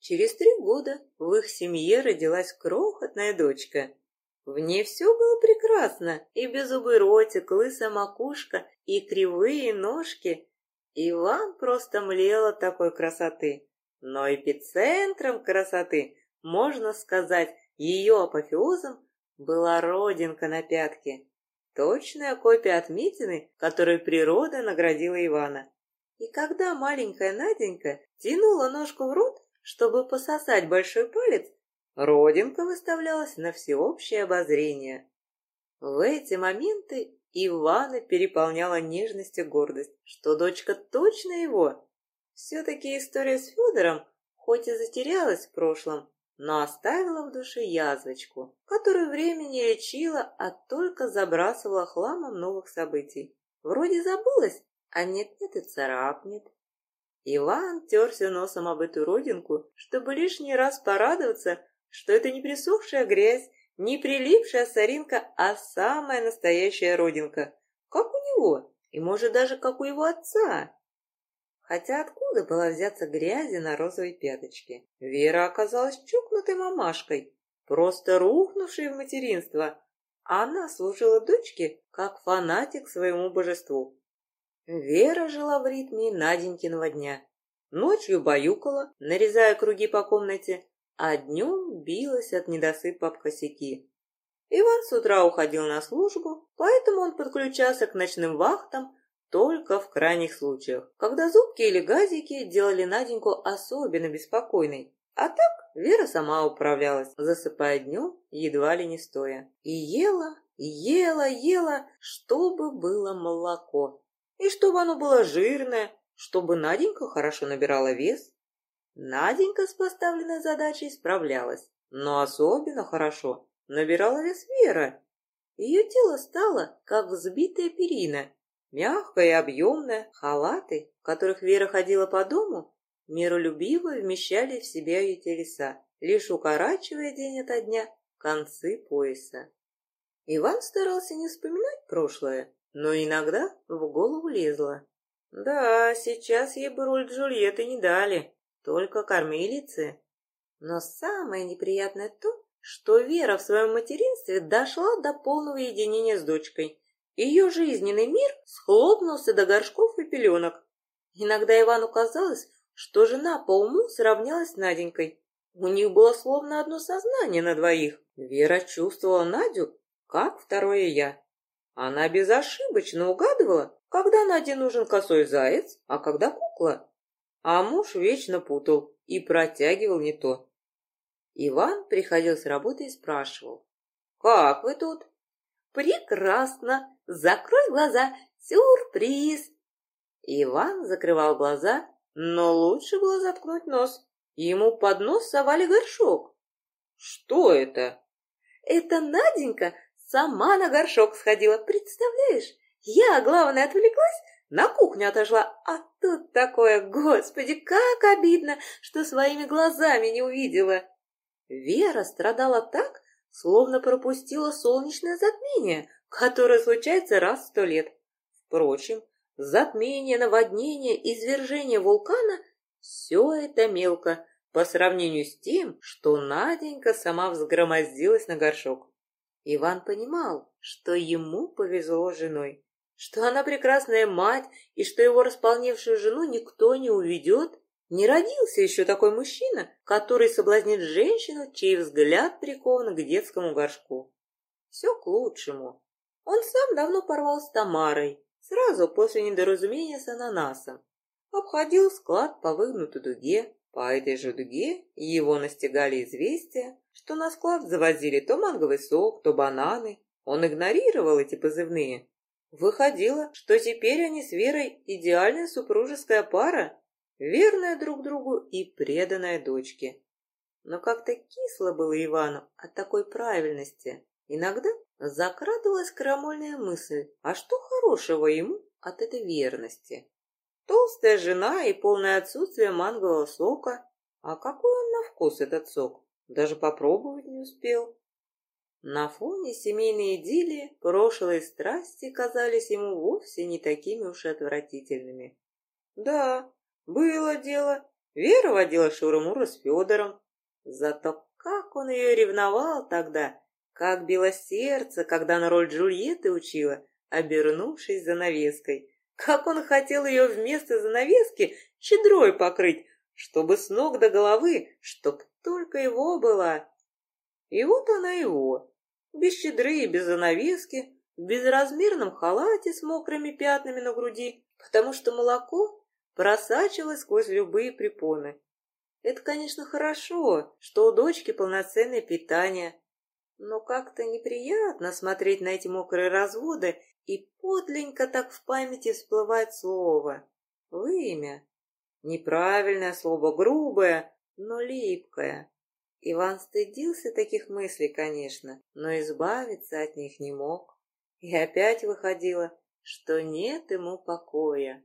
Через три года в их семье родилась крохотная дочка. В ней все было прекрасно, и беззубый ротик, лысая макушка, и кривые ножки. Иван просто млел от такой красоты. Но эпицентром красоты, можно сказать, ее апофеозом, была родинка на пятке. Точная копия отметины, которой природа наградила Ивана. И когда маленькая Наденька тянула ножку в рот, чтобы пососать большой палец, родинка выставлялась на всеобщее обозрение. В эти моменты Ивана переполняла нежность и гордость, что дочка точно его. Все-таки история с Федором, хоть и затерялась в прошлом, но оставила в душе язвочку, которую время не лечила, а только забрасывала хламом новых событий. Вроде забылась, а нет-нет и царапнет. Иван терся носом об эту родинку, чтобы лишний раз порадоваться, что это не присохшая грязь, не прилипшая соринка, а самая настоящая родинка, как у него, и, может, даже как у его отца. Хотя откуда была взяться грязи на розовой пяточке? Вера оказалась чокнутой мамашкой, просто рухнувшей в материнство. Она служила дочке как фанатик своему божеству. Вера жила в ритме Наденькиного дня. Ночью баюкала, нарезая круги по комнате, а днем билась от недосыпа об косяки. Иван с утра уходил на службу, поэтому он подключался к ночным вахтам только в крайних случаях, когда зубки или газики делали Наденьку особенно беспокойной. А так Вера сама управлялась, засыпая днем, едва ли не стоя. И ела, ела, ела, чтобы было молоко. И чтобы оно было жирное, чтобы Наденька хорошо набирала вес. Наденька с поставленной задачей справлялась, но особенно хорошо набирала вес Вера. Ее тело стало, как взбитая перина, Мягкая и объемная, халаты, в которых Вера ходила по дому, миролюбиво вмещали в себя ее телеса, лишь укорачивая день ото дня концы пояса. Иван старался не вспоминать прошлое, но иногда в голову лезло. Да, сейчас ей бы роль Джульетты не дали, только кормилицы. Но самое неприятное то, что Вера в своем материнстве дошла до полного единения с дочкой ее жизненный мир схлопнулся до горшков и пеленок. Иногда Ивану казалось, что жена по уму сравнялась с Наденькой. У них было словно одно сознание на двоих. Вера чувствовала Надю, как второе «я». Она безошибочно угадывала, когда Наде нужен косой заяц, а когда кукла. А муж вечно путал и протягивал не то. Иван приходил с работы и спрашивал. «Как вы тут?» «Прекрасно! Закрой глаза! Сюрприз!» Иван закрывал глаза, но лучше было заткнуть нос. Ему под нос совали горшок. «Что это?» «Это Наденька сама на горшок сходила, представляешь? Я, главное, отвлеклась, на кухню отошла, а тут такое, господи, как обидно, что своими глазами не увидела!» Вера страдала так, словно пропустила солнечное затмение, которое случается раз в сто лет. Впрочем, затмение, наводнение, извержение вулкана – все это мелко по сравнению с тем, что Наденька сама взгромоздилась на горшок. Иван понимал, что ему повезло с женой, что она прекрасная мать и что его располневшую жену никто не уведет не родился еще такой мужчина, который соблазнит женщину, чей взгляд прикован к детскому горшку. Все к лучшему. Он сам давно порвал с Тамарой, сразу после недоразумения с ананасом. Обходил склад по выгнутой дуге. По этой же дуге его настигали известия, что на склад завозили то манговый сок, то бананы. Он игнорировал эти позывные. Выходило, что теперь они с Верой идеальная супружеская пара, верная друг другу и преданная дочке. Но как-то кисло было Ивану от такой правильности. Иногда закрадывалась крамольная мысль, а что хорошего ему от этой верности? Толстая жена и полное отсутствие мангового сока. А какой он на вкус, этот сок? Даже попробовать не успел. На фоне семейной идиллии прошлые страсти казались ему вовсе не такими уж отвратительными. Да, было дело, Вера водила Шуру-Муру с Федором. Зато как он ее ревновал тогда, как било сердце, когда на роль Джульетты учила, обернувшись занавеской. Как он хотел ее вместо занавески щедрой покрыть, чтобы с ног до головы, чтоб только его была. И вот она его, без щедры и без занавески, в безразмерном халате с мокрыми пятнами на груди, потому что молоко просачивалось сквозь любые препоны. Это, конечно, хорошо, что у дочки полноценное питание, но как-то неприятно смотреть на эти мокрые разводы, и подленько так в памяти всплывает слово. Вымя. Неправильное слово, грубое, но липкое. Иван стыдился таких мыслей, конечно, но избавиться от них не мог. И опять выходило, что нет ему покоя.